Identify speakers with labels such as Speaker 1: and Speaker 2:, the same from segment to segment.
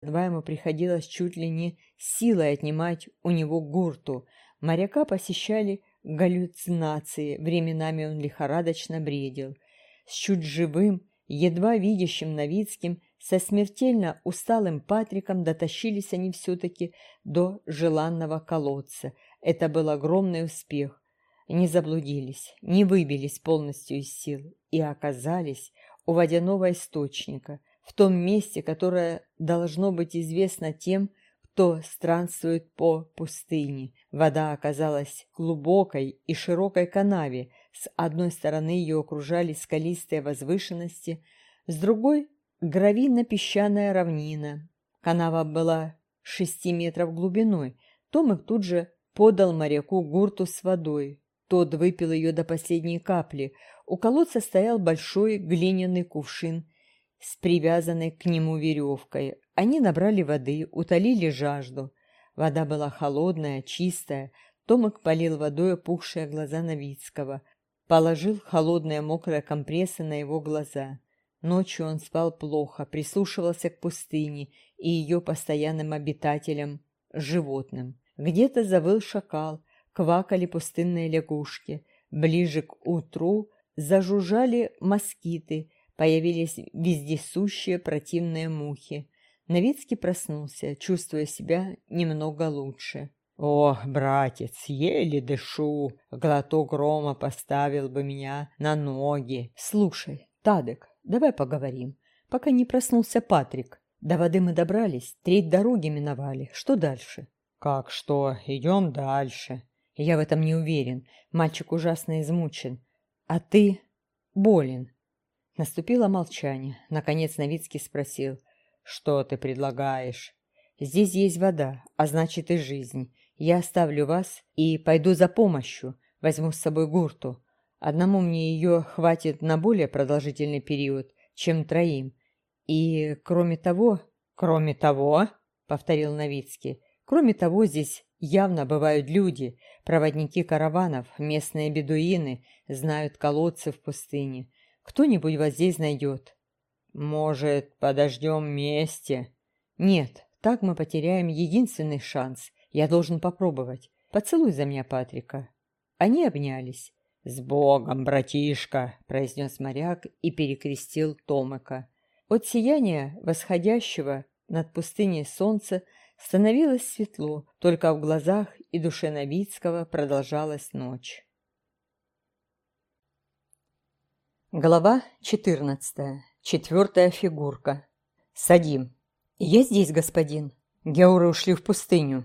Speaker 1: Два ему приходилось чуть ли не силой отнимать у него гурту. Моряка посещали галлюцинации, временами он лихорадочно бредил. С чуть живым, едва видящим Новицким, со смертельно усталым Патриком дотащились они все-таки до желанного колодца. Это был огромный успех. Не заблудились, не выбились полностью из сил и оказались у водяного источника, в том месте, которое должно быть известно тем, кто странствует по пустыне. Вода оказалась глубокой и широкой канаве. С одной стороны ее окружали скалистые возвышенности, с другой — гравийно-песчаная равнина. Канава была шести метров глубиной. Томик тут же подал моряку гурту с водой. Тот выпил ее до последней капли. У колодца стоял большой глиняный кувшин с привязанной к нему веревкой. Они набрали воды, утолили жажду. Вода была холодная, чистая. Томик полил водой опухшие глаза Новицкого. Положил холодные мокрые компрессы на его глаза. Ночью он спал плохо, прислушивался к пустыне и ее постоянным обитателям, животным. Где-то завыл шакал, квакали пустынные лягушки. Ближе к утру зажужжали москиты, появились вездесущие противные мухи. Новицкий проснулся, чувствуя себя немного лучше. «Ох, братец, еле дышу, глоток рома поставил бы меня на ноги. Слушай, Тадек, давай поговорим, пока не проснулся Патрик. До воды мы добрались, треть дороги миновали. Что дальше?» «Как что? Идем дальше». «Я в этом не уверен. Мальчик ужасно измучен. А ты болен». Наступило молчание. Наконец Новицкий спросил. «Что ты предлагаешь?» «Здесь есть вода, а значит и жизнь. Я оставлю вас и пойду за помощью. Возьму с собой гурту. Одному мне ее хватит на более продолжительный период, чем троим. И, кроме того...» «Кроме того...» — повторил Новицкий. «Кроме того, здесь явно бывают люди, проводники караванов, местные бедуины, знают колодцы в пустыне. Кто-нибудь вас здесь найдет. Может, подождем вместе? Нет, так мы потеряем единственный шанс. Я должен попробовать. Поцелуй за меня Патрика. Они обнялись. «С Богом, братишка!» – произнес моряк и перекрестил Томыка. От сияния восходящего над пустыней солнца становилось светло, только в глазах и душе Новицкого продолжалась ночь. Глава четырнадцатая. Четвертая фигурка. Садим. Я здесь, господин. Геуры ушли в пустыню.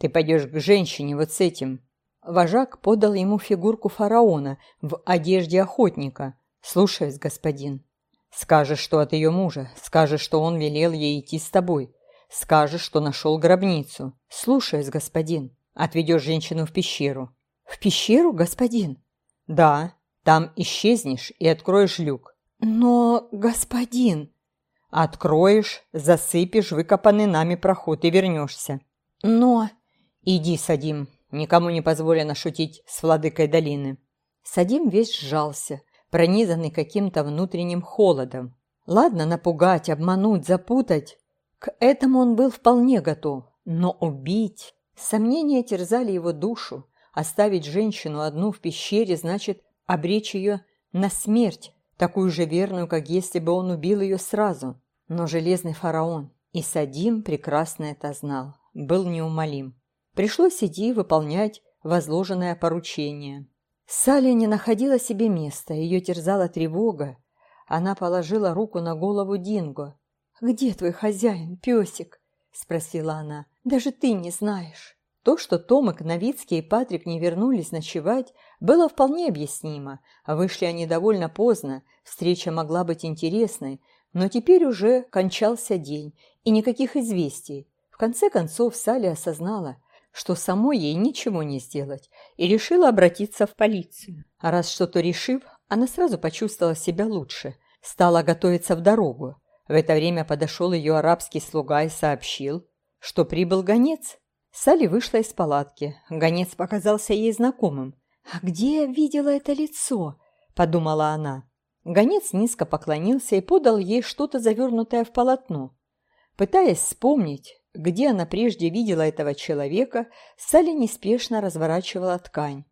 Speaker 1: Ты пойдешь к женщине вот с этим. Вожак подал ему фигурку фараона в одежде охотника. Слушаюсь, господин. Скажешь, что от ее мужа. Скажешь, что он велел ей идти с тобой. Скажешь, что нашел гробницу. Слушаюсь, господин. Отведешь женщину в пещеру. В пещеру, господин? Да. Там исчезнешь и откроешь люк. Но, господин... Откроешь, засыпешь выкопанный нами проход и вернешься. Но... Иди, Садим. Никому не позволено шутить с владыкой долины. Садим весь сжался, пронизанный каким-то внутренним холодом. Ладно напугать, обмануть, запутать. К этому он был вполне готов. Но убить... Сомнения терзали его душу. Оставить женщину одну в пещере значит обречь ее на смерть, такую же верную, как если бы он убил ее сразу. Но железный фараон, и Садим прекрасно это знал, был неумолим. Пришлось идти выполнять возложенное поручение. Салли не находила себе места, ее терзала тревога. Она положила руку на голову Динго. «Где твой хозяин, песик?» – спросила она. «Даже ты не знаешь». То, что Томик, Новицкий и Патрик не вернулись ночевать, было вполне объяснимо. Вышли они довольно поздно, встреча могла быть интересной, но теперь уже кончался день, и никаких известий. В конце концов Салли осознала, что самой ей ничего не сделать, и решила обратиться в полицию. А раз что-то решив, она сразу почувствовала себя лучше, стала готовиться в дорогу. В это время подошел ее арабский слуга и сообщил, что прибыл гонец. Салли вышла из палатки. Гонец показался ей знакомым. «А где я видела это лицо?» – подумала она. Гонец низко поклонился и подал ей что-то завернутое в полотно. Пытаясь вспомнить, где она прежде видела этого человека, Салли неспешно разворачивала ткань.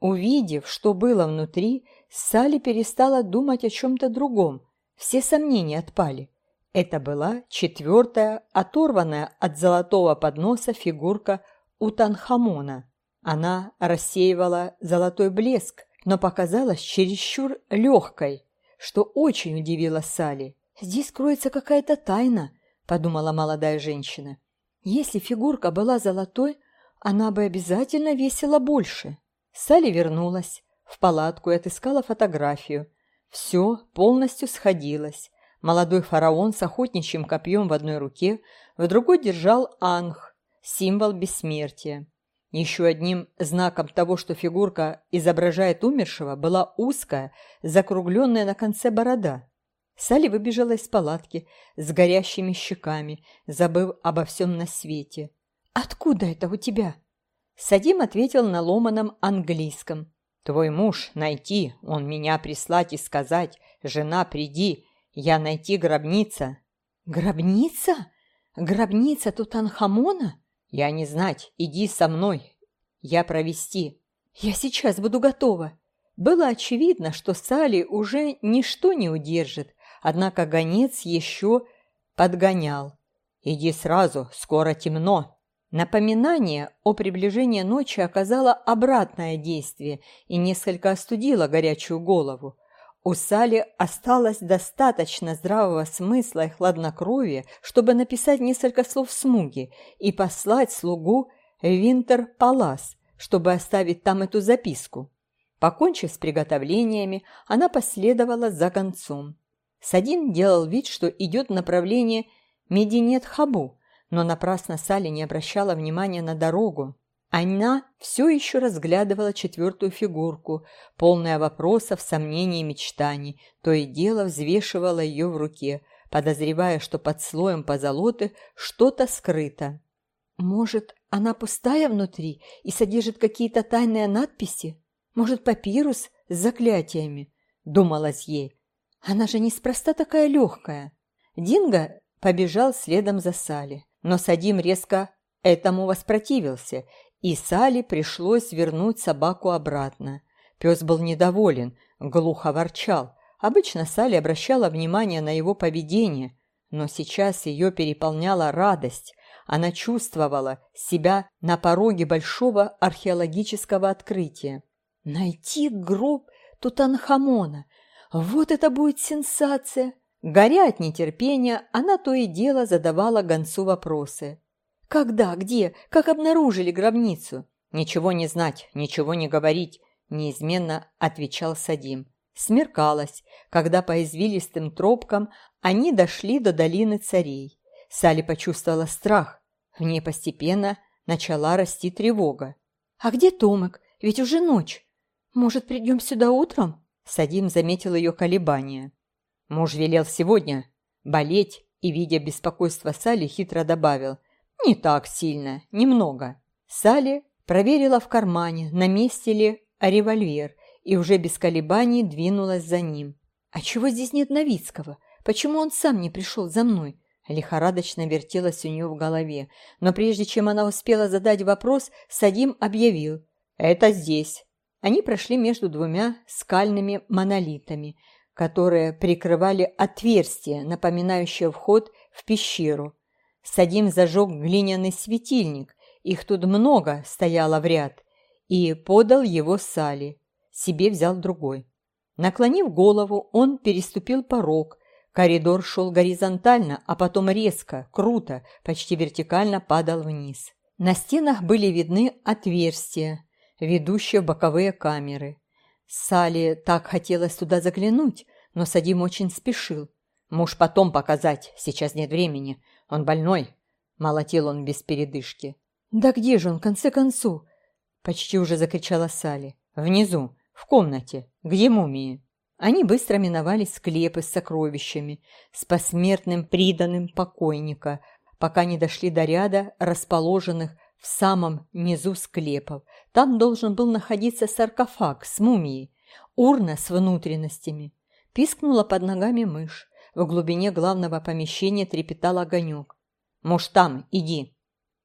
Speaker 1: Увидев, что было внутри, Салли перестала думать о чем-то другом. Все сомнения отпали. Это была четвертая, оторванная от золотого подноса фигурка Утанхамона. Она рассеивала золотой блеск, но показалась чересчур легкой, что очень удивило Салли. «Здесь кроется какая-то тайна», – подумала молодая женщина. «Если фигурка была золотой, она бы обязательно весила больше». Салли вернулась в палатку и отыскала фотографию. Все полностью сходилось. Молодой фараон с охотничьим копьем в одной руке, в другой держал анх, символ бессмертия. Еще одним знаком того, что фигурка изображает умершего, была узкая, закругленная на конце борода. Салли выбежала из палатки с горящими щеками, забыв обо всем на свете. «Откуда это у тебя?» Садим ответил на ломаном английском. «Твой муж найти, он меня прислать и сказать, жена, приди, я найти гробница». «Гробница? Гробница Тутанхамона?» «Я не знать, иди со мной, я провести». «Я сейчас буду готова». Было очевидно, что Салли уже ничто не удержит, однако гонец еще подгонял. «Иди сразу, скоро темно». Напоминание о приближении ночи оказало обратное действие и несколько остудило горячую голову. У Сали осталось достаточно здравого смысла и хладнокровия, чтобы написать несколько слов смуги и послать слугу Винтер-Палас, чтобы оставить там эту записку. Покончив с приготовлениями, она последовала за концом. Садин делал вид, что идет в направлении Мединет-Хабу, но напрасно Салли не обращала внимания на дорогу. Она все еще разглядывала четвертую фигурку, полная вопросов, сомнений и мечтаний, то и дело взвешивала ее в руке, подозревая, что под слоем позолоты что-то скрыто. «Может, она пустая внутри и содержит какие-то тайные надписи? Может, папирус с заклятиями?» – думалась ей. «Она же неспроста такая легкая». Динго побежал следом за Салли. Но Садим резко этому воспротивился, и Сали пришлось вернуть собаку обратно. Пес был недоволен, глухо ворчал. Обычно Сали обращала внимание на его поведение, но сейчас ее переполняла радость. Она чувствовала себя на пороге большого археологического открытия. Найти гроб Тутанхамона. Вот это будет сенсация! Горя от нетерпения, она то и дело задавала гонцу вопросы. «Когда? Где? Как обнаружили гробницу?» «Ничего не знать, ничего не говорить», – неизменно отвечал Садим. Смеркалось, когда по извилистым тропкам они дошли до долины царей. Сали почувствовала страх. В ней постепенно начала расти тревога. «А где Томик? Ведь уже ночь. Может, придем сюда утром?» Садим заметил ее колебания. Муж велел сегодня болеть и, видя беспокойство Сали, хитро добавил «Не так сильно, немного». Сали проверила в кармане, на месте ли револьвер, и уже без колебаний двинулась за ним. «А чего здесь нет Новицкого? Почему он сам не пришел за мной?» Лихорадочно вертелась у нее в голове, но прежде чем она успела задать вопрос, Садим объявил «Это здесь». Они прошли между двумя скальными монолитами – которые прикрывали отверстие, напоминающее вход в пещеру. Садим зажег глиняный светильник, их тут много стояло в ряд, и подал его Сали. Себе взял другой. Наклонив голову, он переступил порог. Коридор шел горизонтально, а потом резко, круто, почти вертикально падал вниз. На стенах были видны отверстия, ведущие боковые камеры. Сале так хотелось туда заглянуть, но Садим очень спешил. Муж потом показать, сейчас нет времени. Он больной. Молотил он без передышки. «Да где же он, в конце концов?» Почти уже закричала Сали. «Внизу, в комнате, где мумии?» Они быстро миновали склепы с сокровищами, с посмертным приданным покойника, пока не дошли до ряда расположенных в самом низу склепов. Там должен был находиться саркофаг с мумией, урна с внутренностями. Пискнула под ногами мышь. В глубине главного помещения трепетал огонек. Муж там, иди!»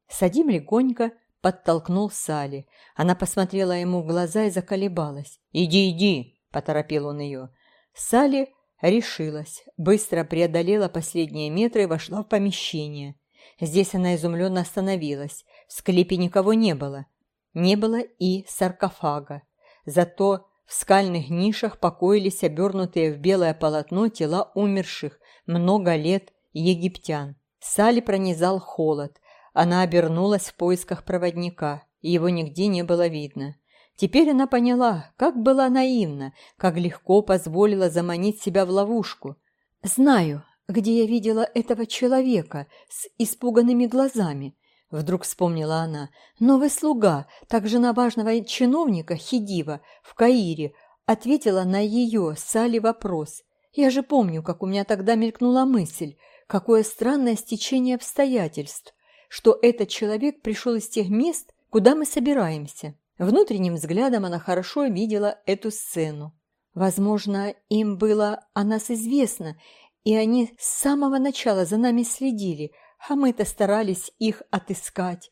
Speaker 1: Садим легонько подтолкнул Сали. Она посмотрела ему в глаза и заколебалась. «Иди, иди!» – поторопил он ее. Сали решилась, быстро преодолела последние метры и вошла в помещение. Здесь она изумленно остановилась. В склепе никого не было. Не было и саркофага. Зато в скальных нишах покоились обернутые в белое полотно тела умерших много лет египтян. Сали пронизал холод. Она обернулась в поисках проводника. Его нигде не было видно. Теперь она поняла, как была наивна, как легко позволила заманить себя в ловушку. «Знаю, где я видела этого человека с испуганными глазами», — вдруг вспомнила она. «Новый слуга, так жена важного чиновника Хидива в Каире, ответила на ее Сали вопрос. Я же помню, как у меня тогда мелькнула мысль, какое странное стечение обстоятельств, что этот человек пришел из тех мест, куда мы собираемся». Внутренним взглядом она хорошо видела эту сцену. Возможно, им было о нас известно, и они с самого начала за нами следили, а мы-то старались их отыскать.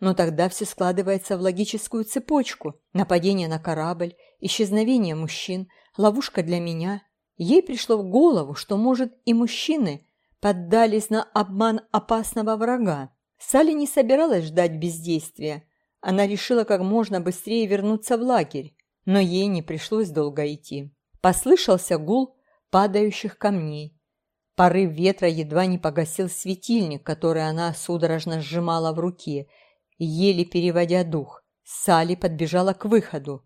Speaker 1: Но тогда все складывается в логическую цепочку. Нападение на корабль, исчезновение мужчин, ловушка для меня. Ей пришло в голову, что, может, и мужчины поддались на обман опасного врага. Салли не собиралась ждать бездействия. Она решила как можно быстрее вернуться в лагерь, но ей не пришлось долго идти. Послышался гул падающих камней. Порыв ветра едва не погасил светильник, который она судорожно сжимала в руке, еле переводя дух. Салли подбежала к выходу.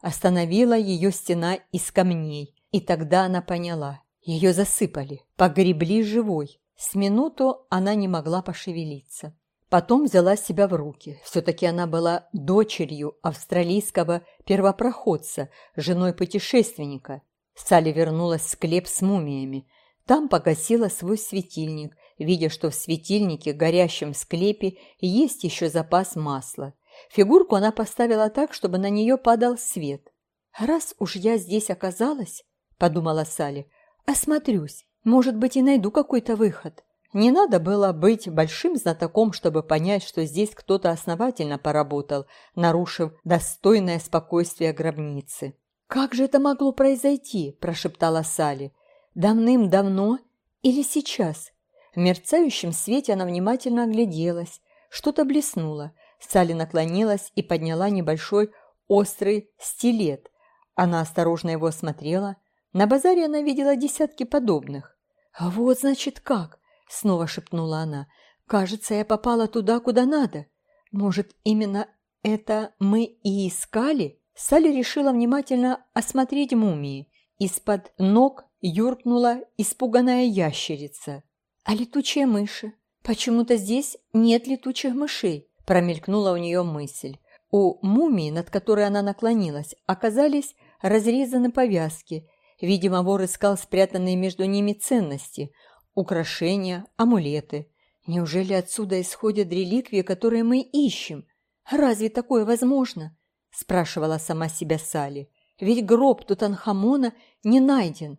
Speaker 1: Остановила ее стена из камней, и тогда она поняла. Ее засыпали, погребли живой. С минуту она не могла пошевелиться. Потом взяла себя в руки. Все-таки она была дочерью австралийского первопроходца, женой путешественника. Салли вернулась в склеп с мумиями. Там погасила свой светильник, видя, что в светильнике, горящем склепе, есть еще запас масла. Фигурку она поставила так, чтобы на нее падал свет. «Раз уж я здесь оказалась, — подумала Салли, — осмотрюсь, может быть, и найду какой-то выход». Не надо было быть большим знатоком, чтобы понять, что здесь кто-то основательно поработал, нарушив достойное спокойствие гробницы. «Как же это могло произойти?» – прошептала Салли. «Давным-давно или сейчас?» В мерцающем свете она внимательно огляделась. Что-то блеснуло. Салли наклонилась и подняла небольшой острый стилет. Она осторожно его осмотрела. На базаре она видела десятки подобных. «А вот, значит, как!» — снова шепнула она. «Кажется, я попала туда, куда надо. Может, именно это мы и искали?» Салли решила внимательно осмотреть мумии. Из-под ног юркнула испуганная ящерица. «А летучие мыши? Почему-то здесь нет летучих мышей», – промелькнула у нее мысль. У мумии, над которой она наклонилась, оказались разрезаны повязки. Видимо, вор искал спрятанные между ними ценности – украшения, амулеты. Неужели отсюда исходят реликвии, которые мы ищем? Разве такое возможно? Спрашивала сама себя Сали. Ведь гроб Тутанхамона не найден.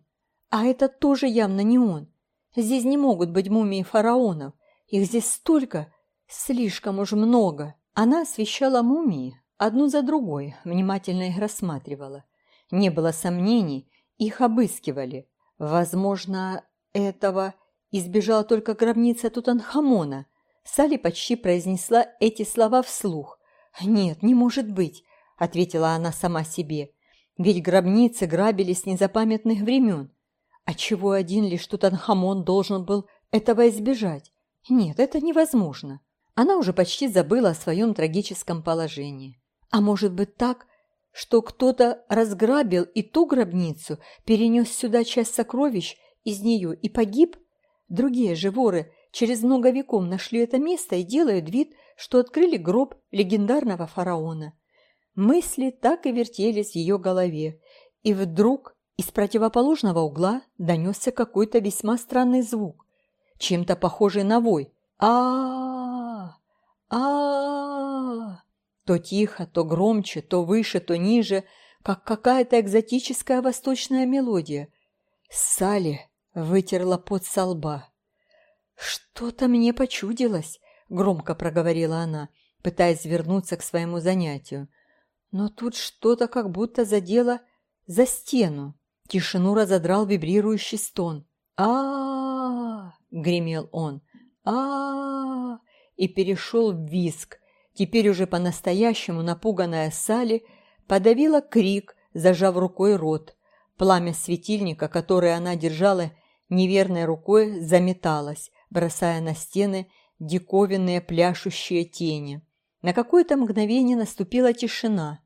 Speaker 1: А это тоже явно не он. Здесь не могут быть мумии фараонов. Их здесь столько, слишком уж много. Она освещала мумии, одну за другой, внимательно их рассматривала. Не было сомнений, их обыскивали. Возможно, этого избежала только гробница Тутанхамона. Салли почти произнесла эти слова вслух. «Нет, не может быть», — ответила она сама себе. «Ведь гробницы грабили с незапамятных времен. А чего один лишь Тутанхамон должен был этого избежать? Нет, это невозможно». Она уже почти забыла о своем трагическом положении. А может быть так, что кто-то разграбил и ту гробницу, перенес сюда часть сокровищ из нее и погиб? Другие же воры через много веков нашли это место и делают вид, что открыли гроб легендарного фараона. Мысли так и вертелись в ее голове, и вдруг из противоположного угла донесся какой-то весьма странный звук, чем-то похожий на вой. а а То тихо, то громче, то выше, то ниже, как какая-то экзотическая восточная мелодия. Салли вытерла пот со лба. «Что-то мне почудилось», — громко проговорила она, пытаясь вернуться к своему занятию. Но тут что-то как будто задело за стену. Тишину разодрал вибрирующий стон. а, гремел он. а, И перешел в виск. Теперь уже по-настоящему напуганная Салли подавила крик, зажав рукой рот. Пламя светильника, которое она держала неверной рукой, заметалось, бросая на стены диковинные пляшущие тени. На какое-то мгновение наступила тишина.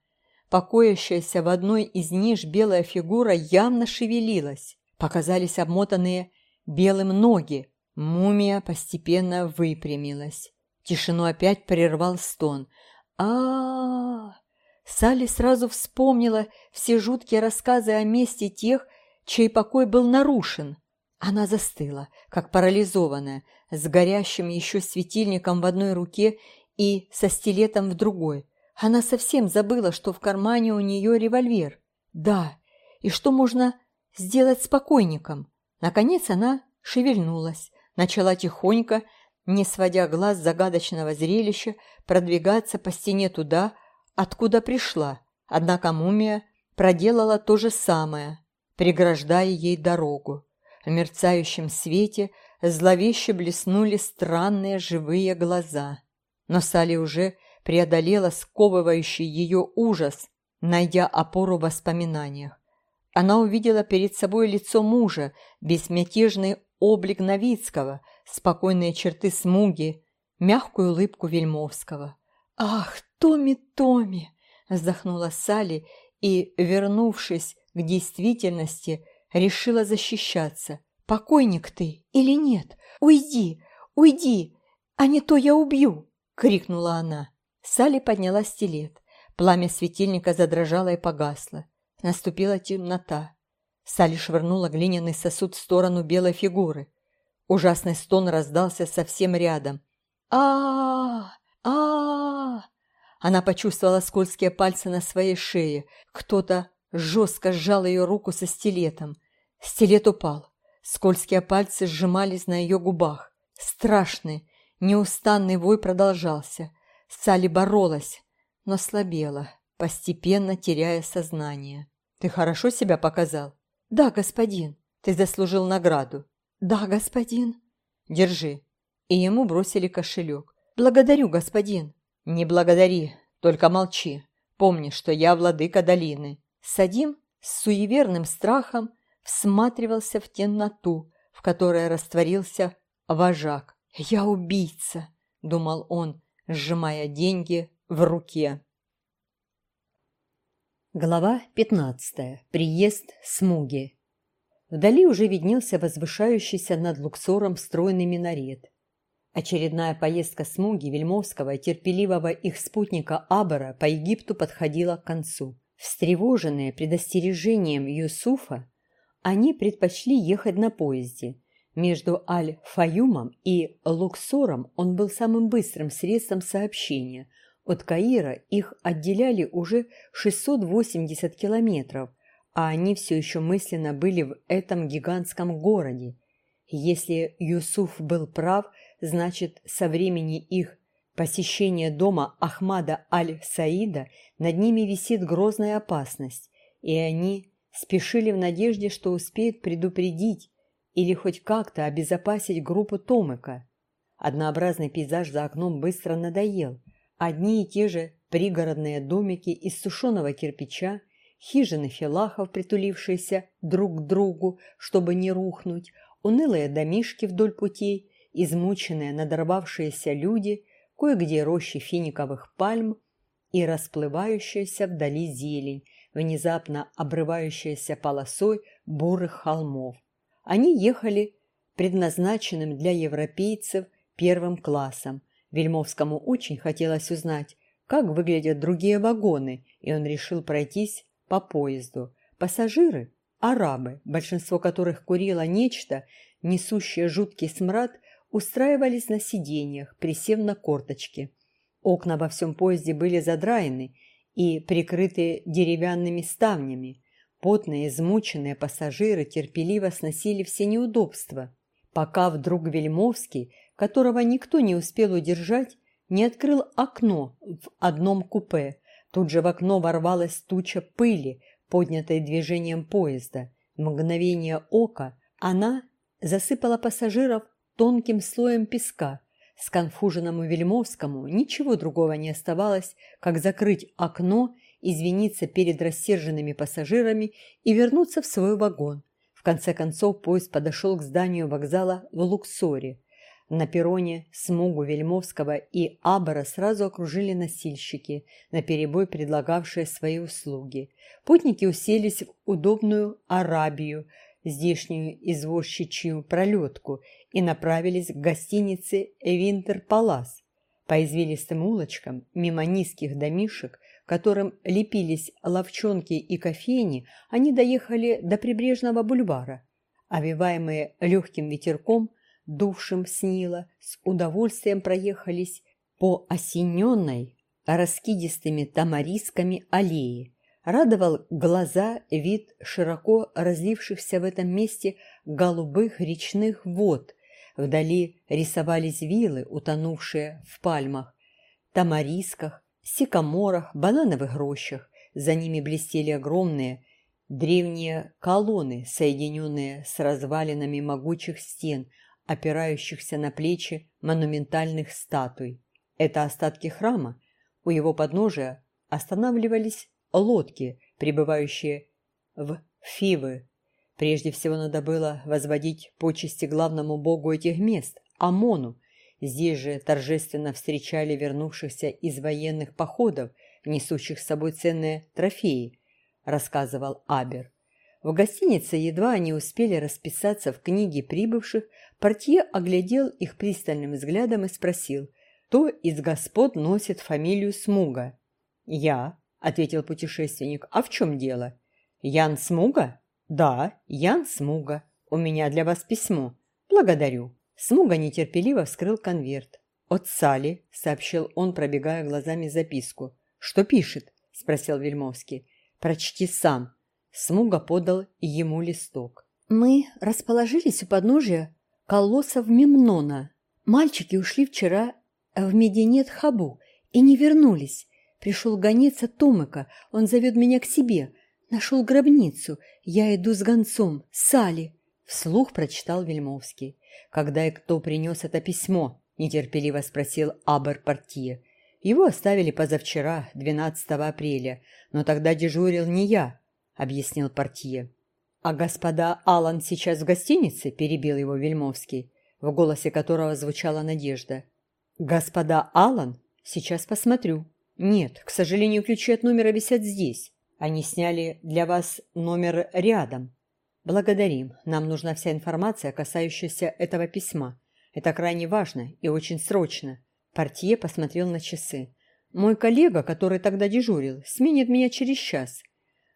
Speaker 1: Покоящаяся в одной из ниш белая фигура явно шевелилась. Показались обмотанные белым ноги. Мумия постепенно выпрямилась. Тишину опять прервал стон. а а, -а Салли сразу вспомнила все жуткие рассказы о месте тех, чей покой был нарушен. Она застыла, как парализованная, с горящим еще светильником в одной руке и со стилетом в другой. Она совсем забыла, что в кармане у нее револьвер. Да, и что можно сделать с покойником? Наконец она шевельнулась, начала тихонько, не сводя глаз загадочного зрелища, продвигаться по стене туда, откуда пришла. Однако мумия проделала то же самое, преграждая ей дорогу. В мерцающем свете зловеще блеснули странные живые глаза. Но Салли уже преодолела сковывающий ее ужас, найдя опору в воспоминаниях. Она увидела перед собой лицо мужа, безмятежный облик Новицкого, спокойные черты смуги, мягкую улыбку Вельмовского. «Ах, Томми, Томми!» – вздохнула Салли и, вернувшись к действительности, решила защищаться. «Покойник ты или нет? Уйди, уйди, а не то я убью!» – крикнула она. Салли подняла стилет. Пламя светильника задрожало и погасло. Наступила темнота. Салли швырнула глиняный сосуд в сторону белой фигуры. Ужасный стон раздался совсем рядом. а а Она почувствовала скользкие пальцы на своей шее. Кто-то жестко сжал ее руку со стилетом. Стилет упал. Скользкие пальцы сжимались на ее губах. Страшный, неустанный вой продолжался. Салли боролась, но слабела, постепенно теряя сознание. «Ты хорошо себя показал?» «Да, господин. Ты заслужил награду». «Да, господин». «Держи». И ему бросили кошелек. «Благодарю, господин». «Не благодари, только молчи. Помни, что я владыка долины». Садим с суеверным страхом всматривался в темноту, в которой растворился вожак. «Я убийца», — думал он, сжимая деньги в руке. Глава 15. Приезд Смуги. Вдали уже виднелся возвышающийся над Луксором стройный минарет. Очередная поездка Смуги, Вельмовского и терпеливого их спутника Абара по Египту подходила к концу. Встревоженные предостережением Юсуфа, они предпочли ехать на поезде. Между Аль-Фаюмом и Луксором он был самым быстрым средством сообщения – от Каира их отделяли уже 680 километров, а они все еще мысленно были в этом гигантском городе. Если Юсуф был прав, значит, со времени их посещения дома Ахмада Аль-Саида над ними висит грозная опасность, и они спешили в надежде, что успеют предупредить или хоть как-то обезопасить группу Томыка. Однообразный пейзаж за окном быстро надоел – Одни и те же пригородные домики из сушеного кирпича, хижины филахов, притулившиеся друг к другу, чтобы не рухнуть, унылые домишки вдоль путей, измученные, надорвавшиеся люди, кое-где рощи финиковых пальм и расплывающаяся вдали зелень, внезапно обрывающаяся полосой бурых холмов. Они ехали предназначенным для европейцев первым классом, Вельмовскому очень хотелось узнать, как выглядят другие вагоны, и он решил пройтись по поезду. Пассажиры – арабы, большинство которых курило нечто, несущее жуткий смрад, устраивались на сиденьях, присев на корточки. Окна во всем поезде были задраены и прикрыты деревянными ставнями. Потные, измученные пассажиры терпеливо сносили все неудобства. пока вдруг Вельмовский, которого никто не успел удержать, не открыл окно в одном купе. Тут же в окно ворвалась туча пыли, поднятой движением поезда. Мгновение ока она засыпала пассажиров тонким слоем песка. Сконфуженному Вельмовскому ничего другого не оставалось, как закрыть окно, извиниться перед рассерженными пассажирами и вернуться в свой вагон. В конце концов поезд подошел к зданию вокзала в Луксоре. На перроне Смугу, Вельмовского и Абора сразу окружили носильщики, наперебой предлагавшие свои услуги. Путники уселись в удобную Арабию, здешнюю извозчичью пролетку, и направились к гостинице «Винтер Палас». По извилистым улочкам, мимо низких домишек, которым лепились ловчонки и кофейни, они доехали до прибрежного бульвара. Овиваемые легким ветерком, дувшим с Нила, с удовольствием проехались по осененной раскидистыми тамарисками аллеи радовал глаза вид широко разлившихся в этом месте голубых речных вод. Вдали рисовались вилы, утонувшие в пальмах, тамарисках, сикаморах, банановых рощах. За ними блестели огромные древние колонны, соединенные с развалинами могучих стен, опирающихся на плечи монументальных статуй. Это остатки храма. У его подножия останавливались лодки, прибывающие в Фивы. Прежде всего надо было возводить почести главному богу этих мест – Амону. Здесь же торжественно встречали вернувшихся из военных походов, несущих с собой ценные трофеи, рассказывал Абер. В гостинице едва они успели расписаться в книге прибывших, портье оглядел их пристальным взглядом и спросил, кто из господ носит фамилию Смуга. «Я», ответил путешественник. «А в чем дело?» «Ян Смуга?» «Да, Ян Смуга. У меня для вас письмо. Благодарю». Смуга нетерпеливо вскрыл конверт. «От Сали», — сообщил он, пробегая глазами записку. «Что пишет?» — спросил Вельмовский. «Прочти сам». Смуга подал ему листок. «Мы расположились у подножия колоссов Мемнона. Мальчики ушли вчера в Мединет Хабу и не вернулись. Пришел гонец от Томыка, он зовет меня к себе. Нашел гробницу, я иду с гонцом, Сали. Вслух прочитал Вельмовский. Когда и кто принес это письмо? Нетерпеливо спросил Абер Портье. Его оставили позавчера, 12 апреля, но тогда дежурил не я, объяснил Портье. А господа Алан сейчас в гостинице? перебил его Вельмовский, в голосе которого звучала надежда. Господа Алан? Сейчас посмотрю. «Нет, к сожалению, ключи от номера висят здесь. Они сняли для вас номер рядом. Благодарим. Нам нужна вся информация, касающаяся этого письма. Это крайне важно и очень срочно». Портье посмотрел на часы. «Мой коллега, который тогда дежурил, сменит меня через час».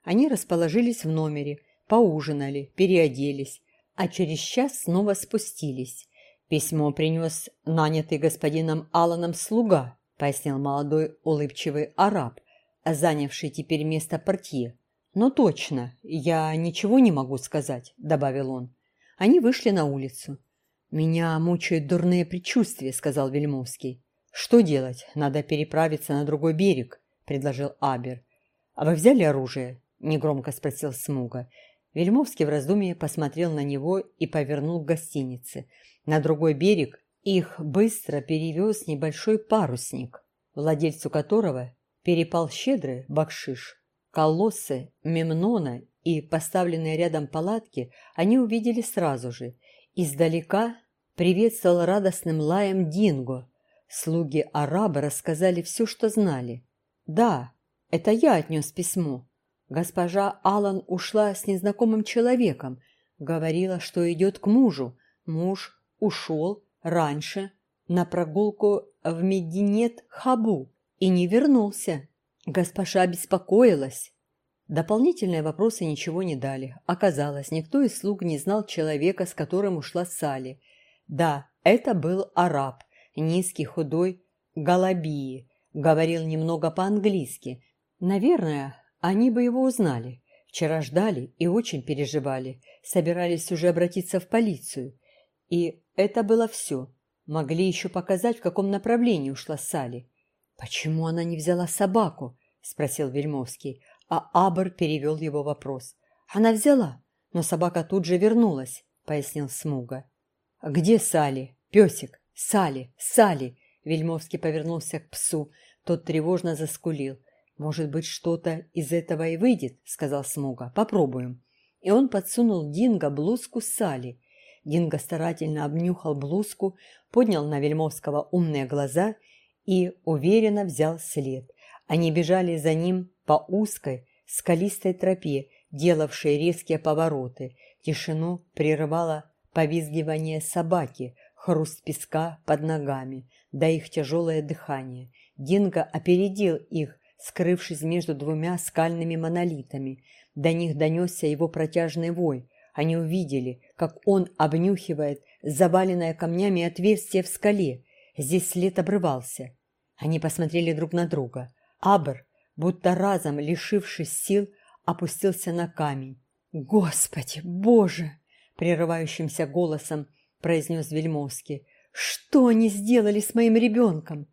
Speaker 1: Они расположились в номере, поужинали, переоделись, а через час снова спустились. Письмо принес нанятый господином Алланом слуга, — пояснил молодой улыбчивый араб, занявший теперь место портье. «Но точно, я ничего не могу сказать», — добавил он. Они вышли на улицу. «Меня мучают дурные предчувствия», — сказал Вельмовский. «Что делать? Надо переправиться на другой берег», — предложил Абер. «А вы взяли оружие?» — негромко спросил Смуга. Вельмовский в раздумье посмотрел на него и повернул к гостинице. На другой берег их быстро перевез небольшой парусник, владельцу которого перепал щедрый бакшиш. Колоссы, Мемнона и поставленные рядом палатки они увидели сразу же. Издалека приветствовал радостным лаем Динго. Слуги араба рассказали все, что знали. «Да, это я отнес письмо. Госпожа Алан ушла с незнакомым человеком. Говорила, что идет к мужу. Муж ушел, раньше на прогулку в Мединет-Хабу и не вернулся. Госпожа беспокоилась. Дополнительные вопросы ничего не дали. Оказалось, никто из слуг не знал человека, с которым ушла Сали. Да, это был араб, низкий, худой, Галабии, говорил немного по-английски. Наверное, они бы его узнали. Вчера ждали и очень переживали, собирались уже обратиться в полицию. И это было все. Могли еще показать, в каком направлении ушла Салли. «Почему она не взяла собаку?» – спросил Вельмовский, а Абр перевел его вопрос. «Она взяла, но собака тут же вернулась», – пояснил Смуга. «Где Салли? Песик? Салли! Салли!» Вельмовский повернулся к псу. Тот тревожно заскулил. «Может быть, что-то из этого и выйдет», — сказал Смуга. «Попробуем». И он подсунул Динго блузку Сали. Динго старательно обнюхал блузку, поднял на Вельмовского умные глаза и уверенно взял след. Они бежали за ним по узкой, скалистой тропе, делавшей резкие повороты. Тишину прерывало повизгивание собаки, хруст песка под ногами, да их тяжелое дыхание. Динго опередил их, скрывшись между двумя скальными монолитами. До них донесся его протяжный вой. Они увидели, как он обнюхивает заваленное камнями отверстие в скале. Здесь след обрывался. Они посмотрели друг на друга. Абр, будто разом лишившись сил, опустился на камень. «Господи, Боже!» — прерывающимся голосом произнес Вельмовский. «Что они сделали с моим ребенком?»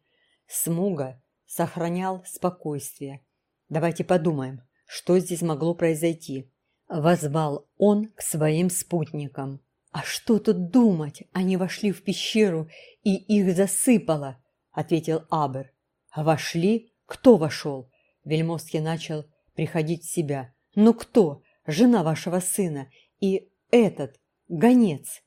Speaker 1: Смуга сохранял спокойствие. «Давайте подумаем, что здесь могло произойти?» Возвал он к своим спутникам. «А что тут думать? Они вошли в пещеру, и их засыпало!» Ответил Абер. «Вошли? Кто вошел?» Вельмовский начал приходить в себя. «Ну кто? Жена вашего сына и этот, гонец!»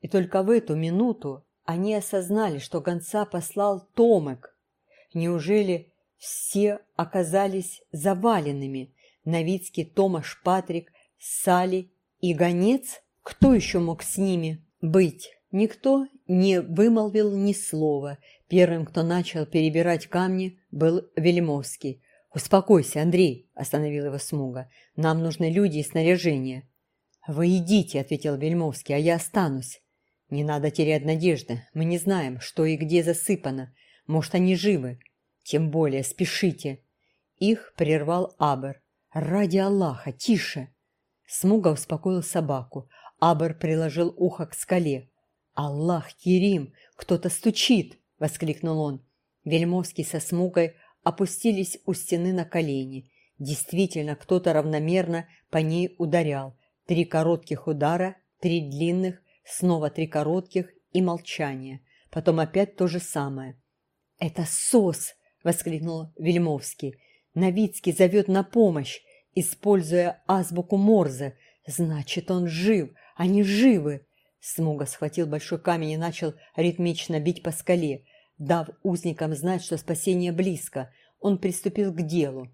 Speaker 1: И только в эту минуту они осознали, что гонца послал Томек, Неужели все оказались заваленными? Новицкий, Томаш, Патрик, Сали и гонец? Кто еще мог с ними быть? Никто не вымолвил ни слова. Первым, кто начал перебирать камни, был Велимовский. «Успокойся, Андрей», – остановил его Смуга. «Нам нужны люди и снаряжение». «Вы идите», – ответил Вельмовский, – «а я останусь». «Не надо терять надежды. Мы не знаем, что и где засыпано. Может, они живы? Тем более спешите. Их прервал Абер. Ради Аллаха, тише. Смуга успокоил собаку. Абер приложил ухо к скале. «Аллах, Керим, кто-то стучит!» — воскликнул он. Вельмовский со Смугой опустились у стены на колени. Действительно, кто-то равномерно по ней ударял. Три коротких удара, три длинных, снова три коротких и молчание. Потом опять то же самое. «Это СОС!» — воскликнул Вельмовский. «Новицкий зовет на помощь, используя азбуку Морзе. Значит, он жив, они живы!» Смуга схватил большой камень и начал ритмично бить по скале, дав узникам знать, что спасение близко. Он приступил к делу.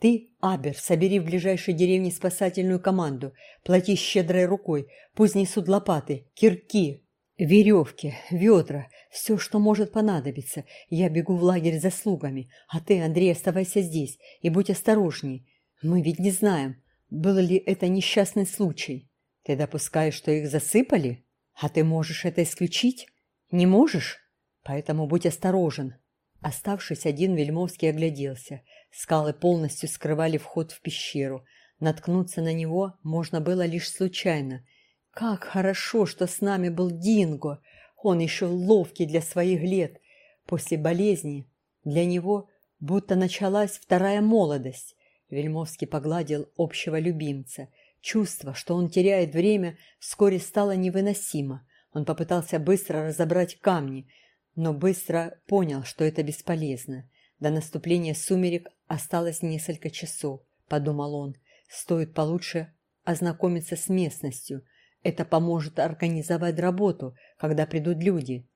Speaker 1: «Ты, Абер, собери в ближайшей деревне спасательную команду, плати щедрой рукой, пусть несут лопаты, кирки, Веревки, ведра, все, что может понадобиться. Я бегу в лагерь за слугами, а ты, Андрей, оставайся здесь и будь осторожней. Мы ведь не знаем, был ли это несчастный случай. Ты допускаешь, что их засыпали? А ты можешь это исключить? Не можешь? Поэтому будь осторожен. Оставшись один, Вельмовский огляделся. Скалы полностью скрывали вход в пещеру. Наткнуться на него можно было лишь случайно – как хорошо, что с нами был Динго. Он еще ловкий для своих лет. После болезни для него будто началась вторая молодость. Вельмовский погладил общего любимца. Чувство, что он теряет время, вскоре стало невыносимо. Он попытался быстро разобрать камни, но быстро понял, что это бесполезно. До наступления сумерек осталось несколько часов, подумал он. Стоит получше ознакомиться с местностью – это поможет организовать работу, когда придут люди.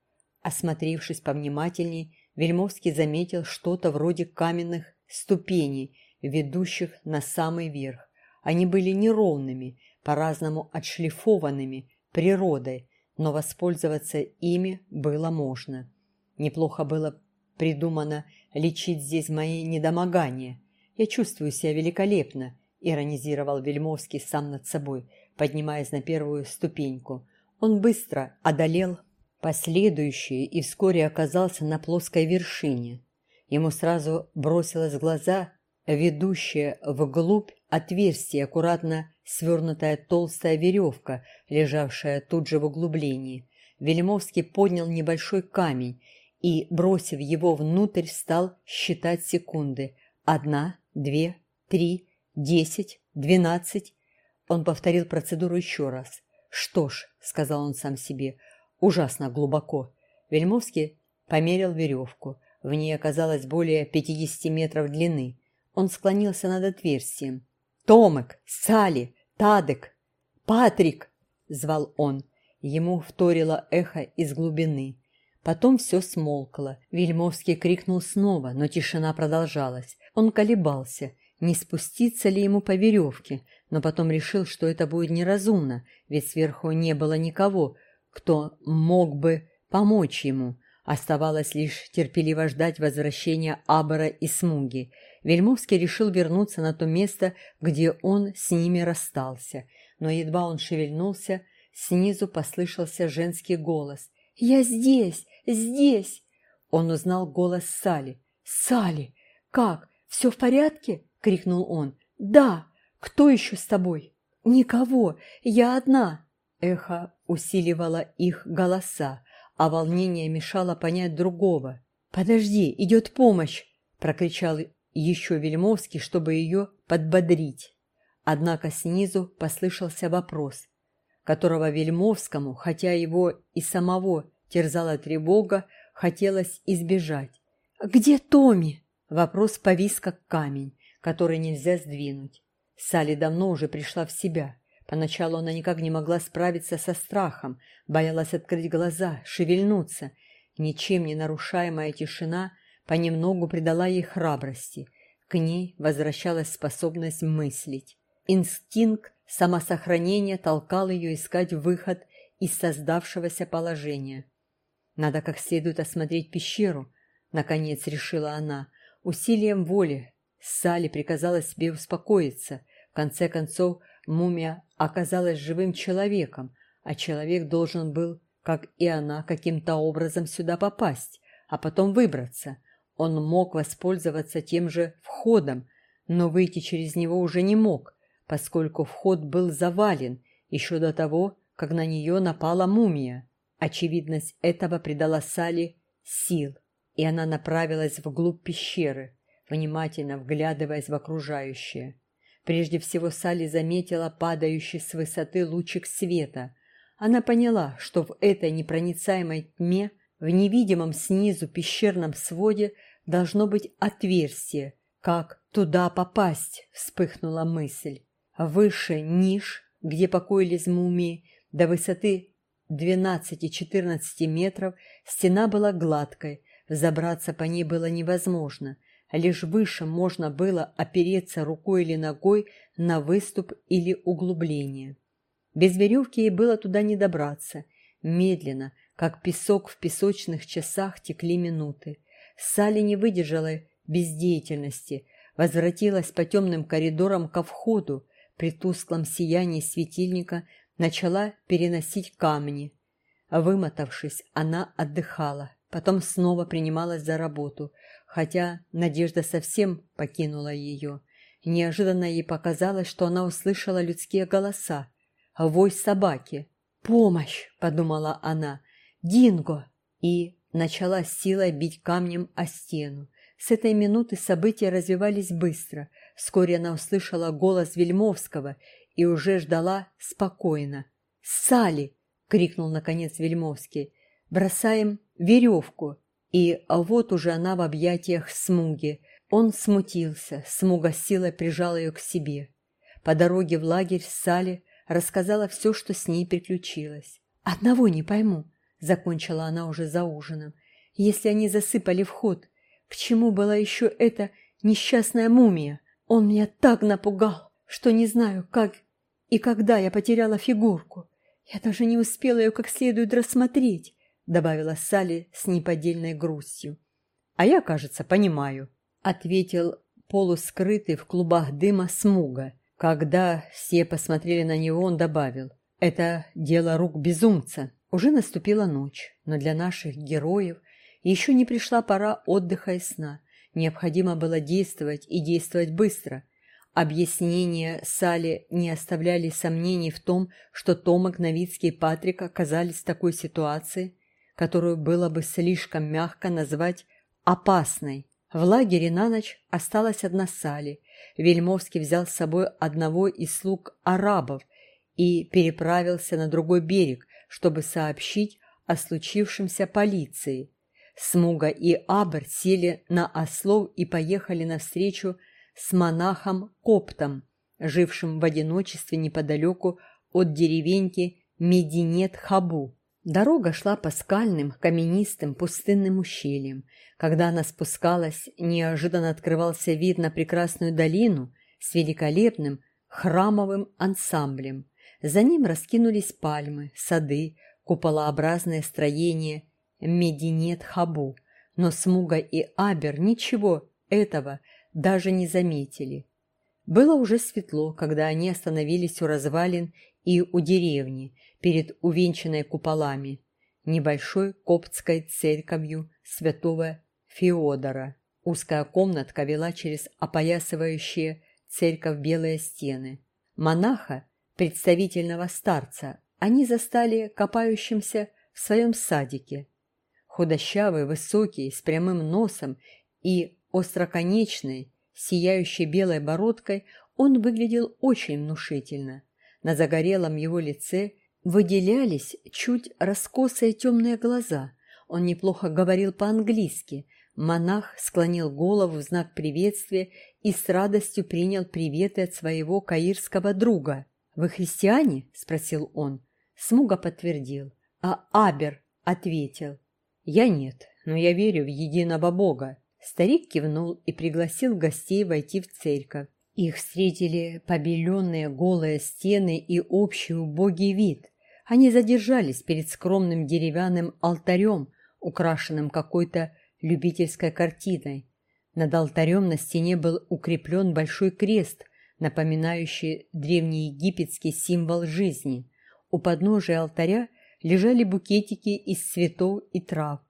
Speaker 1: Осмотревшись повнимательней, Вельмовский заметил что-то вроде каменных ступеней, ведущих на самый верх. Они были неровными, по-разному отшлифованными природой, но воспользоваться ими было можно. Неплохо было придумано лечить здесь мои недомогания. Я чувствую себя великолепно, иронизировал Вельмовский сам над собой – поднимаясь на первую ступеньку. Он быстро одолел последующие и вскоре оказался на плоской вершине. Ему сразу бросилась в глаза ведущая вглубь отверстие, аккуратно свернутая толстая веревка, лежавшая тут же в углублении. Велимовский поднял небольшой камень и, бросив его внутрь, стал считать секунды. Одна, две, три, десять, двенадцать. Он повторил процедуру еще раз. «Что ж», — сказал он сам себе, — «ужасно глубоко». Вельмовский померил веревку. В ней оказалось более пятидесяти метров длины. Он склонился над отверстием. «Томек! Салли! Тадек! Патрик!» — звал он. Ему вторило эхо из глубины. Потом все смолкло. Вельмовский крикнул снова, но тишина продолжалась. Он колебался, не спуститься ли ему по веревке, но потом решил, что это будет неразумно, ведь сверху не было никого, кто мог бы помочь ему. Оставалось лишь терпеливо ждать возвращения Абора и Смуги. Вельмовский решил вернуться на то место, где он с ними расстался. Но едва он шевельнулся, снизу послышался женский голос. «Я здесь! Здесь!» Он узнал голос Сали. «Сали! Как? Все в порядке?» — крикнул он. «Да! Кто еще с тобой?» «Никого! Я одна!» Эхо усиливало их голоса, а волнение мешало понять другого. «Подожди, идет помощь!» — прокричал еще Вельмовский, чтобы ее подбодрить. Однако снизу послышался вопрос, которого Вельмовскому, хотя его и самого терзала тревога, хотелось избежать. «Где Томми?» Вопрос повис как камень, который нельзя сдвинуть. Салли давно уже пришла в себя. Поначалу она никак не могла справиться со страхом, боялась открыть глаза, шевельнуться. Ничем не нарушаемая тишина понемногу придала ей храбрости. К ней возвращалась способность мыслить. Инстинкт самосохранения толкал ее искать выход из создавшегося положения. Надо как следует осмотреть пещеру, наконец решила она. Усилием воли Салли приказала себе успокоиться. В конце концов, мумия оказалась живым человеком, а человек должен был, как и она, каким-то образом сюда попасть, а потом выбраться. Он мог воспользоваться тем же входом, но выйти через него уже не мог, поскольку вход был завален еще до того, как на нее напала мумия. Очевидность этого придала Салли сил, и она направилась вглубь пещеры, внимательно вглядываясь в окружающее. Прежде всего Салли заметила падающий с высоты лучик света. Она поняла, что в этой непроницаемой тьме, в невидимом снизу пещерном своде должно быть отверстие. Как туда попасть, вспыхнула мысль. Выше ниш, где покоились мумии, до высоты 12-14 метров, стена была гладкой, взобраться по ней было невозможно – Лишь выше можно было опереться рукой или ногой на выступ или углубление. Без веревки ей было туда не добраться. Медленно, как песок в песочных часах, текли минуты. Салли не выдержала бездеятельности, возвратилась по темным коридорам ко входу, при тусклом сиянии светильника начала переносить камни. Вымотавшись, она отдыхала, потом снова принималась за работу – хотя надежда совсем покинула ее. Неожиданно ей показалось, что она услышала людские голоса. Вой собаки. «Помощь!» — подумала она. «Динго!» И начала силой бить камнем о стену. С этой минуты события развивались быстро. Вскоре она услышала голос Вельмовского и уже ждала спокойно. «Сали!» — крикнул наконец Вельмовский. «Бросаем веревку!» И вот уже она в объятиях Смуги. Он смутился, Смуга силой прижал ее к себе. По дороге в лагерь Салли рассказала все, что с ней приключилось. «Одного не пойму», — закончила она уже за ужином. «Если они засыпали вход, к чему была еще эта несчастная мумия? Он меня так напугал, что не знаю, как и когда я потеряла фигурку. Я даже не успела ее как следует рассмотреть добавила Салли с неподдельной грустью. «А я, кажется, понимаю», — ответил полускрытый в клубах дыма смуга. Когда все посмотрели на него, он добавил, «Это дело рук безумца». Уже наступила ночь, но для наших героев еще не пришла пора отдыха и сна. Необходимо было действовать и действовать быстро. Объяснения Сали не оставляли сомнений в том, что Томак, Новицкий и Патрик оказались в такой ситуации, которую было бы слишком мягко назвать опасной. В лагере на ночь осталась одна Сали. Вельмовский взял с собой одного из слуг арабов и переправился на другой берег, чтобы сообщить о случившемся полиции. Смуга и Абр сели на ослов и поехали навстречу с монахом-коптом, жившим в одиночестве неподалеку от деревеньки Мединет-Хабу. Дорога шла по скальным, каменистым, пустынным ущельям. Когда она спускалась, неожиданно открывался вид на прекрасную долину с великолепным храмовым ансамблем. За ним раскинулись пальмы, сады, куполообразное строение Мединет-Хабу. Но Смуга и Абер ничего этого даже не заметили. Было уже светло, когда они остановились у развалин и у деревни, перед увенчанной куполами, небольшой коптской церковью святого Феодора. Узкая комнатка вела через опоясывающие церковь белые стены. Монаха, представительного старца, они застали копающимся в своем садике. Худощавый, высокий, с прямым носом и остроконечной, сияющей белой бородкой, он выглядел очень внушительно. На загорелом его лице выделялись чуть раскосые темные глаза. Он неплохо говорил по-английски. Монах склонил голову в знак приветствия и с радостью принял приветы от своего каирского друга. «Вы христиане?» – спросил он. Смуга подтвердил, а Абер ответил. «Я нет, но я верю в единого Бога». Старик кивнул и пригласил гостей войти в церковь. Их встретили побеленные голые стены и общий убогий вид. Они задержались перед скромным деревянным алтарем, украшенным какой-то любительской картиной. Над алтарем на стене был укреплен большой крест, напоминающий древнеегипетский символ жизни. У подножия алтаря лежали букетики из цветов и трав.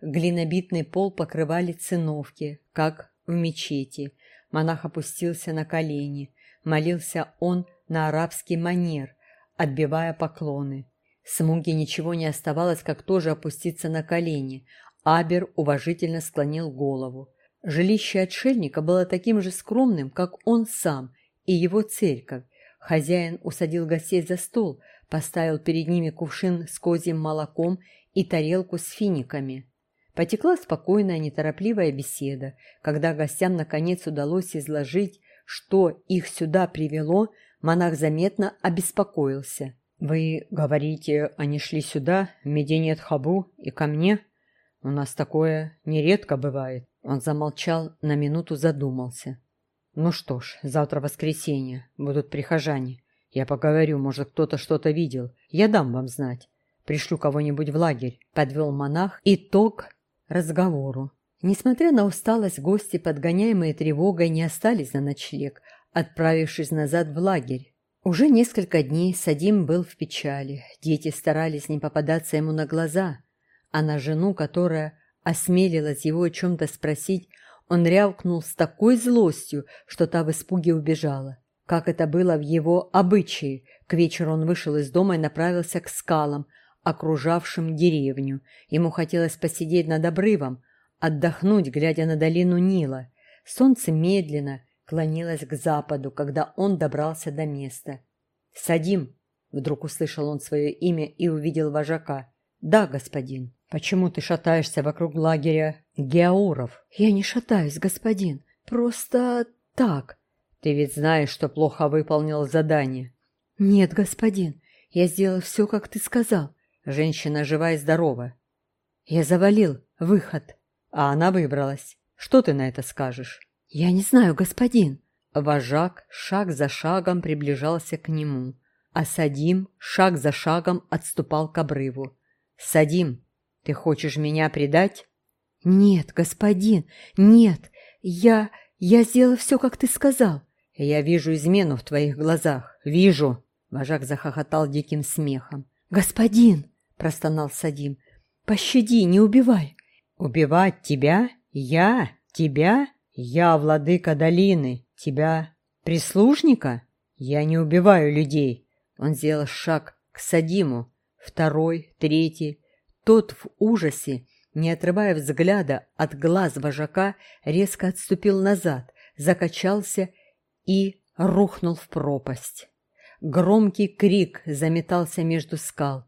Speaker 1: Глинобитный пол покрывали циновки, как в мечети. Монах опустился на колени. Молился он на арабский манер, отбивая поклоны. Смуге ничего не оставалось, как тоже опуститься на колени. Абер уважительно склонил голову. Жилище отшельника было таким же скромным, как он сам и его церковь. Хозяин усадил гостей за стол, поставил перед ними кувшин с козьим молоком и тарелку с финиками. Потекла спокойная, неторопливая беседа. Когда гостям наконец удалось изложить, что их сюда привело, монах заметно обеспокоился. «Вы говорите, они шли сюда, в Мединет Хабу и ко мне? У нас такое нередко бывает». Он замолчал, на минуту задумался. «Ну что ж, завтра воскресенье, будут прихожане. Я поговорю, может, кто-то что-то видел. Я дам вам знать. Пришлю кого-нибудь в лагерь», — подвел монах итог разговору. Несмотря на усталость, гости, подгоняемые тревогой, не остались на ночлег, отправившись назад в лагерь. Уже несколько дней Садим был в печали. Дети старались не попадаться ему на глаза, а на жену, которая осмелилась его о чем-то спросить, он рявкнул с такой злостью, что та в испуге убежала. Как это было в его обычае, к вечеру он вышел из дома и направился к скалам, окружавшим деревню. Ему хотелось посидеть над обрывом, отдохнуть, глядя на долину Нила. Солнце медленно клонилось к западу, когда он добрался до места. «Садим!» — вдруг услышал он свое имя и увидел вожака. «Да, господин. Почему ты шатаешься вокруг лагеря геауров?» «Я не шатаюсь, господин. Просто так. Ты ведь знаешь, что плохо выполнил задание. Нет, господин, я сделал все, как ты сказал. Женщина жива и здорова. Я завалил выход, а она выбралась. Что ты на это скажешь? Я не знаю, господин. Вожак шаг за шагом приближался к нему, а Садим шаг за шагом отступал к обрыву. «Садим, ты хочешь меня предать?» «Нет, господин, нет, я... я сделал все, как ты сказал. «Я вижу измену в твоих глазах. Вижу!» Вожак захохотал диким смехом. «Господин!» – простонал Садим. «Пощади, не убивай!» «Убивать тебя? Я? Тебя? Я владыка долины. Тебя Прислужника? Я не убиваю людей. Он сделал шаг к Садиму, второй, третий. Тот в ужасе, не отрывая взгляда от глаз вожака, резко отступил назад, закачался и рухнул в пропасть. Громкий крик заметался между скал.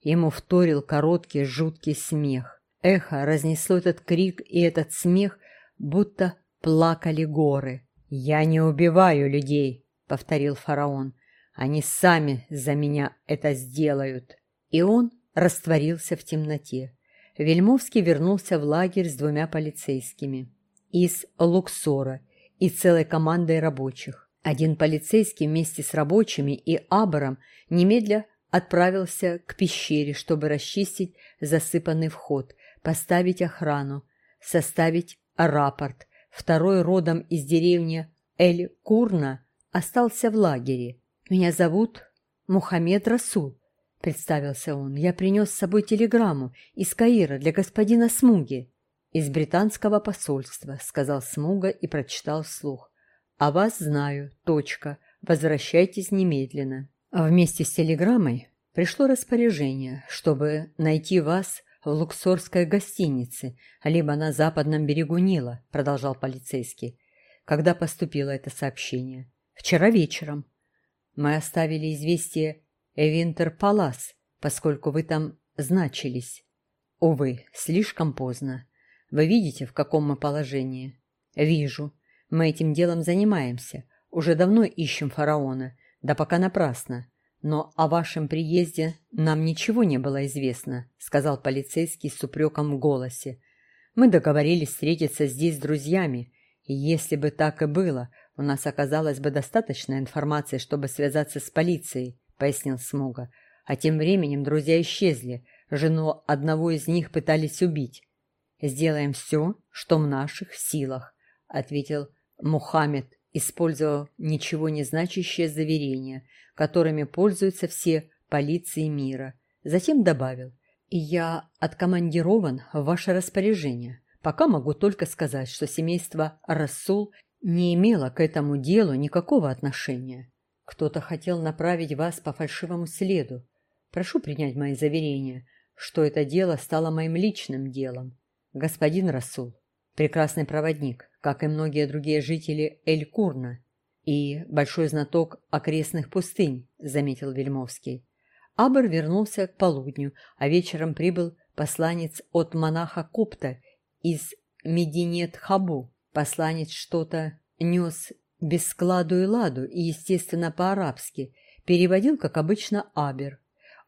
Speaker 1: Ему вторил короткий жуткий смех. Эхо разнесло этот крик и этот смех, будто плакали горы. «Я не убиваю людей», — повторил фараон. «Они сами за меня это сделают». И он растворился в темноте. Вельмовский вернулся в лагерь с двумя полицейскими. Из Луксора и целой командой рабочих. Один полицейский вместе с рабочими и Абором немедля отправился к пещере, чтобы расчистить засыпанный вход, поставить охрану, составить рапорт. Второй родом из деревни Эль-Курна остался в лагере. «Меня зовут Мухаммед Расул», — представился он. «Я принес с собой телеграмму из Каира для господина Смуги». «Из британского посольства», — сказал Смуга и прочитал вслух. «А вас знаю. Точка. Возвращайтесь немедленно». А вместе с телеграммой пришло распоряжение, чтобы найти вас в луксорской гостинице, либо на западном берегу Нила, продолжал полицейский. Когда поступило это сообщение? Вчера вечером. Мы оставили известие Эвинтер Палас, поскольку вы там значились. Увы, слишком поздно. Вы видите, в каком мы положении? Вижу. Мы этим делом занимаемся. Уже давно ищем фараона, да пока напрасно. Но о вашем приезде нам ничего не было известно, сказал полицейский с упреком в голосе. Мы договорились встретиться здесь с друзьями, и если бы так и было, у нас оказалось бы достаточно информации, чтобы связаться с полицией, пояснил Смуга. А тем временем друзья исчезли. Жену одного из них пытались убить. Сделаем все, что в наших силах, ответил Мухаммед, использовав ничего не значащее заверение, которыми пользуются все полиции мира. Затем добавил, «И я откомандирован в ваше распоряжение. Пока могу только сказать, что семейство Рассул не имело к этому делу никакого отношения. Кто-то хотел направить вас по фальшивому следу. Прошу принять мои заверения, что это дело стало моим личным делом. Господин Расул, прекрасный проводник, как и многие другие жители Эль-Курна, и большой знаток окрестных пустынь, заметил Вельмовский. Абер вернулся к полудню, а вечером прибыл посланец от монаха Копта из Мединет-Хабу. Посланец что-то нес без складу и ладу и, естественно, по-арабски. Переводил, как обычно, Абер.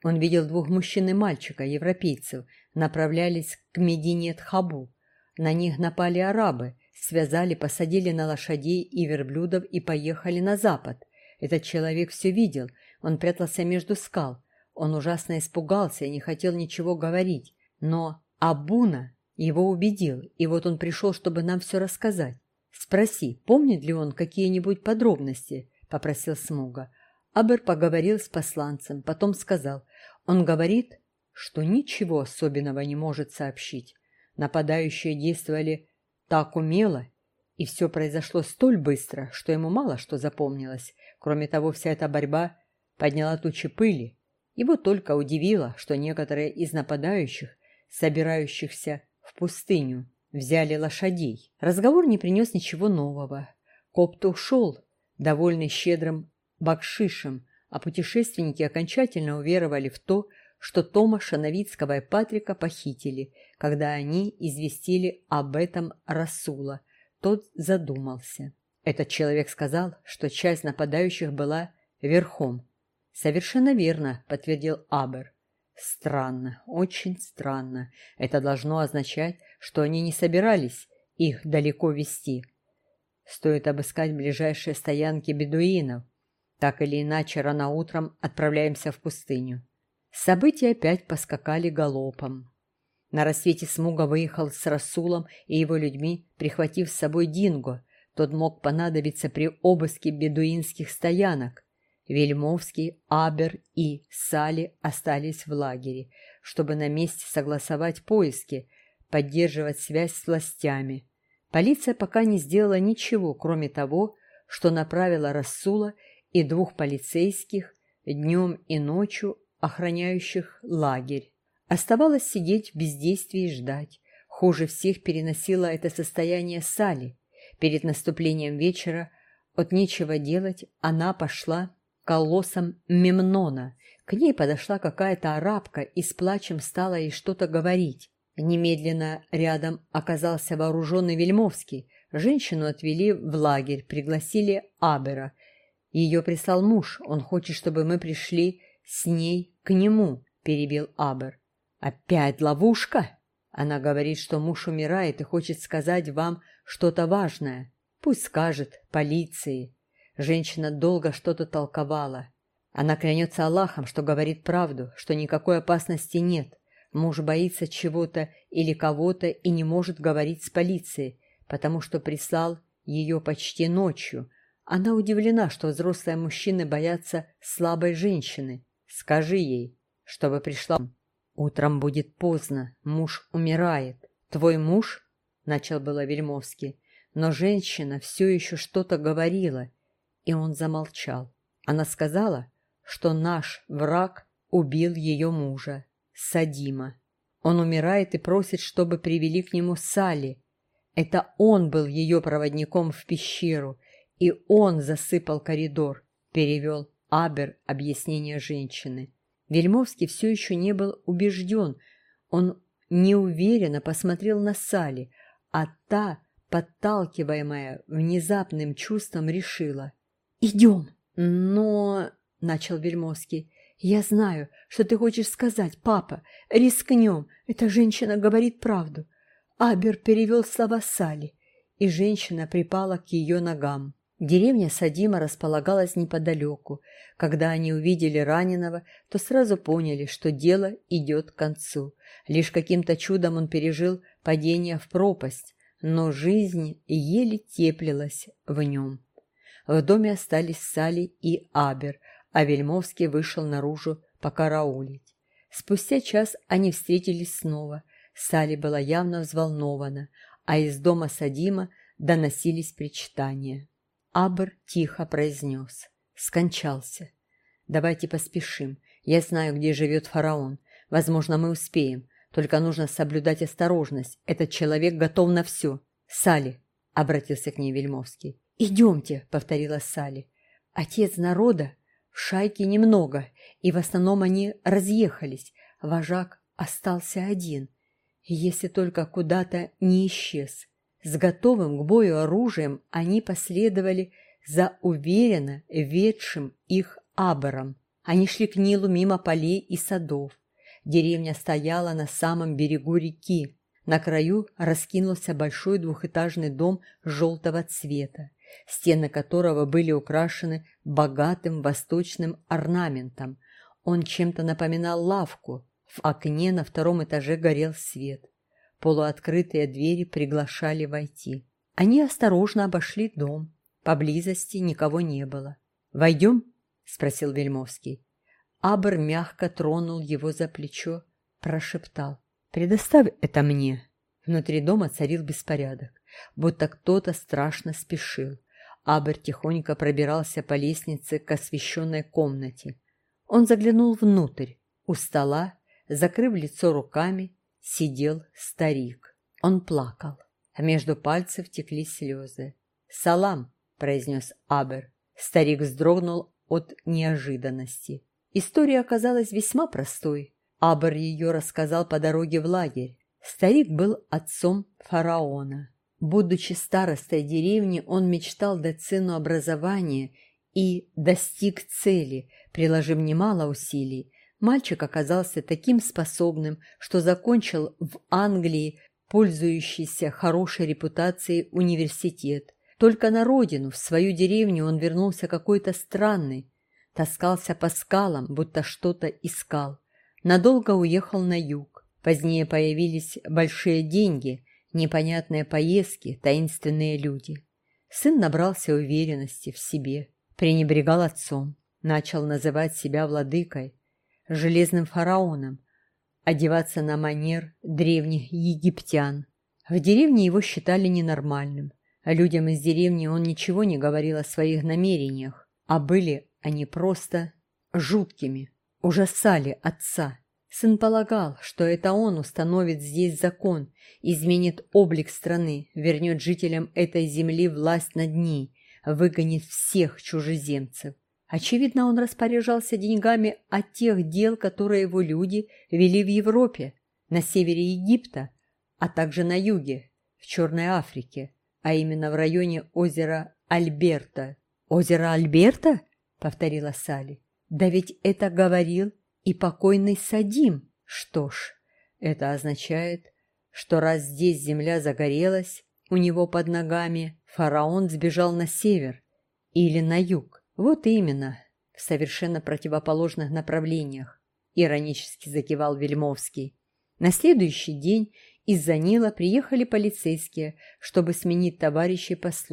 Speaker 1: Он видел двух мужчин и мальчика, европейцев, направлялись к Мединет-Хабу. На них напали арабы, связали, посадили на лошадей и верблюдов и поехали на запад. Этот человек все видел, он прятался между скал. Он ужасно испугался и не хотел ничего говорить. Но Абуна его убедил, и вот он пришел, чтобы нам все рассказать. «Спроси, помнит ли он какие-нибудь подробности?» — попросил Смуга. Абер поговорил с посланцем, потом сказал. Он говорит, что ничего особенного не может сообщить. Нападающие действовали так умело, и все произошло столь быстро, что ему мало что запомнилось. Кроме того, вся эта борьба подняла тучи пыли. Его только удивило, что некоторые из нападающих, собирающихся в пустыню, взяли лошадей. Разговор не принес ничего нового. Копт ушел, довольный щедрым бакшишем, а путешественники окончательно уверовали в то, что Тома Шановицкого и Патрика похитили, когда они известили об этом Расула. Тот задумался. Этот человек сказал, что часть нападающих была верхом. «Совершенно верно», — подтвердил Абер. «Странно, очень странно. Это должно означать, что они не собирались их далеко вести. Стоит обыскать ближайшие стоянки бедуинов. Так или иначе, рано утром отправляемся в пустыню. События опять поскакали галопом. На рассвете Смуга выехал с Расулом и его людьми, прихватив с собой Динго. Тот мог понадобиться при обыске бедуинских стоянок. Вельмовский, Абер и Сали остались в лагере, чтобы на месте согласовать поиски, поддерживать связь с властями. Полиция пока не сделала ничего, кроме того, что направила Рассула и двух полицейских днем и ночью охраняющих лагерь. Оставалось сидеть в бездействии и ждать. Хуже всех переносила это состояние Сали. Перед наступлением вечера от нечего делать она пошла к колоссам Мемнона. К ней подошла какая-то арабка и с плачем стала ей что-то говорить. Немедленно рядом оказался вооруженный Вельмовский. Женщину отвели в лагерь, пригласили Абера. Ее прислал муж, он хочет, чтобы мы пришли с ней к нему, перебил Абер. Опять ловушка? Она говорит, что муж умирает и хочет сказать вам что-то важное. Пусть скажет полиции. Женщина долго что-то толковала. Она клянется Аллахом, что говорит правду, что никакой опасности нет. Муж боится чего-то или кого-то и не может говорить с полицией, потому что прислал ее почти ночью. Она удивлена, что взрослые мужчины боятся слабой женщины. Скажи ей, чтобы пришла. Утром будет поздно, муж умирает. Твой муж? Начал было Вельмовский, но женщина все еще что-то говорила, и он замолчал. Она сказала, что наш враг убил ее мужа. Садима. Он умирает и просит, чтобы привели к нему Сали. Это он был ее проводником в пещеру, и он засыпал коридор, перевел Абер объяснение женщины. Вельмовский все еще не был убежден. Он неуверенно посмотрел на Сали, а та, подталкиваемая внезапным чувством, решила. «Идем!» «Но...» — начал Вельмовский. «Я знаю, что ты хочешь сказать, папа. Рискнем. Эта женщина говорит правду». Абер перевел слова Сали, и женщина припала к ее ногам. Деревня Садима располагалась неподалеку. Когда они увидели раненого, то сразу поняли, что дело идет к концу. Лишь каким-то чудом он пережил падение в пропасть, но жизнь еле теплилась в нем. В доме остались Сали и Абер, а Вельмовский вышел наружу покараулить. Спустя час они встретились снова. Сали была явно взволнована, а из дома Садима доносились причитания. Абр тихо произнес. Скончался. Давайте поспешим. Я знаю, где живет фараон. Возможно, мы успеем. Только нужно соблюдать осторожность. Этот человек готов на все. Сали, обратился к ней Вельмовский. «Идемте», — повторила Сали. «Отец народа Шайки немного, и в основном они разъехались. Вожак остался один, если только куда-то не исчез. С готовым к бою оружием они последовали за уверенно ведшим их абором. Они шли к Нилу мимо полей и садов. Деревня стояла на самом берегу реки. На краю раскинулся большой двухэтажный дом желтого цвета стены которого были украшены богатым восточным орнаментом. Он чем-то напоминал лавку. В окне на втором этаже горел свет. Полуоткрытые двери приглашали войти. Они осторожно обошли дом. Поблизости никого не было. «Войдем?» — спросил Вельмовский. Абр мягко тронул его за плечо, прошептал. «Предоставь это мне». Внутри дома царил беспорядок, будто кто-то страшно спешил. Абер тихонько пробирался по лестнице к освещенной комнате. Он заглянул внутрь. У стола, закрыв лицо руками, сидел старик. Он плакал, а между пальцев текли слезы. «Салам!» – произнес Абер. Старик вздрогнул от неожиданности. История оказалась весьма простой. Абер ее рассказал по дороге в лагерь. Старик был отцом фараона. Будучи старостой деревни, он мечтал дать сыну образование и достиг цели, приложив немало усилий. Мальчик оказался таким способным, что закончил в Англии пользующийся хорошей репутацией университет. Только на родину, в свою деревню он вернулся какой-то странный, таскался по скалам, будто что-то искал. Надолго уехал на юг. Позднее появились большие деньги, непонятные поездки, таинственные люди. Сын набрался уверенности в себе, пренебрегал отцом, начал называть себя владыкой, железным фараоном, одеваться на манер древних египтян. В деревне его считали ненормальным. Людям из деревни он ничего не говорил о своих намерениях, а были они просто жуткими, ужасали отца. Сын полагал, что это он установит здесь закон, изменит облик страны, вернет жителям этой земли власть над ней, выгонит всех чужеземцев. Очевидно, он распоряжался деньгами от тех дел, которые его люди вели в Европе, на севере Египта, а также на юге, в Черной Африке, а именно в районе озера Альберта. «Озеро Альберта?» — повторила Салли. «Да ведь это говорил и покойный Садим. Что ж, это означает, что раз здесь земля загорелась, у него под ногами фараон сбежал на север или на юг. Вот именно, в совершенно противоположных направлениях, иронически закивал Вельмовский. На следующий день из-за Нила приехали полицейские, чтобы сменить товарищей по службе.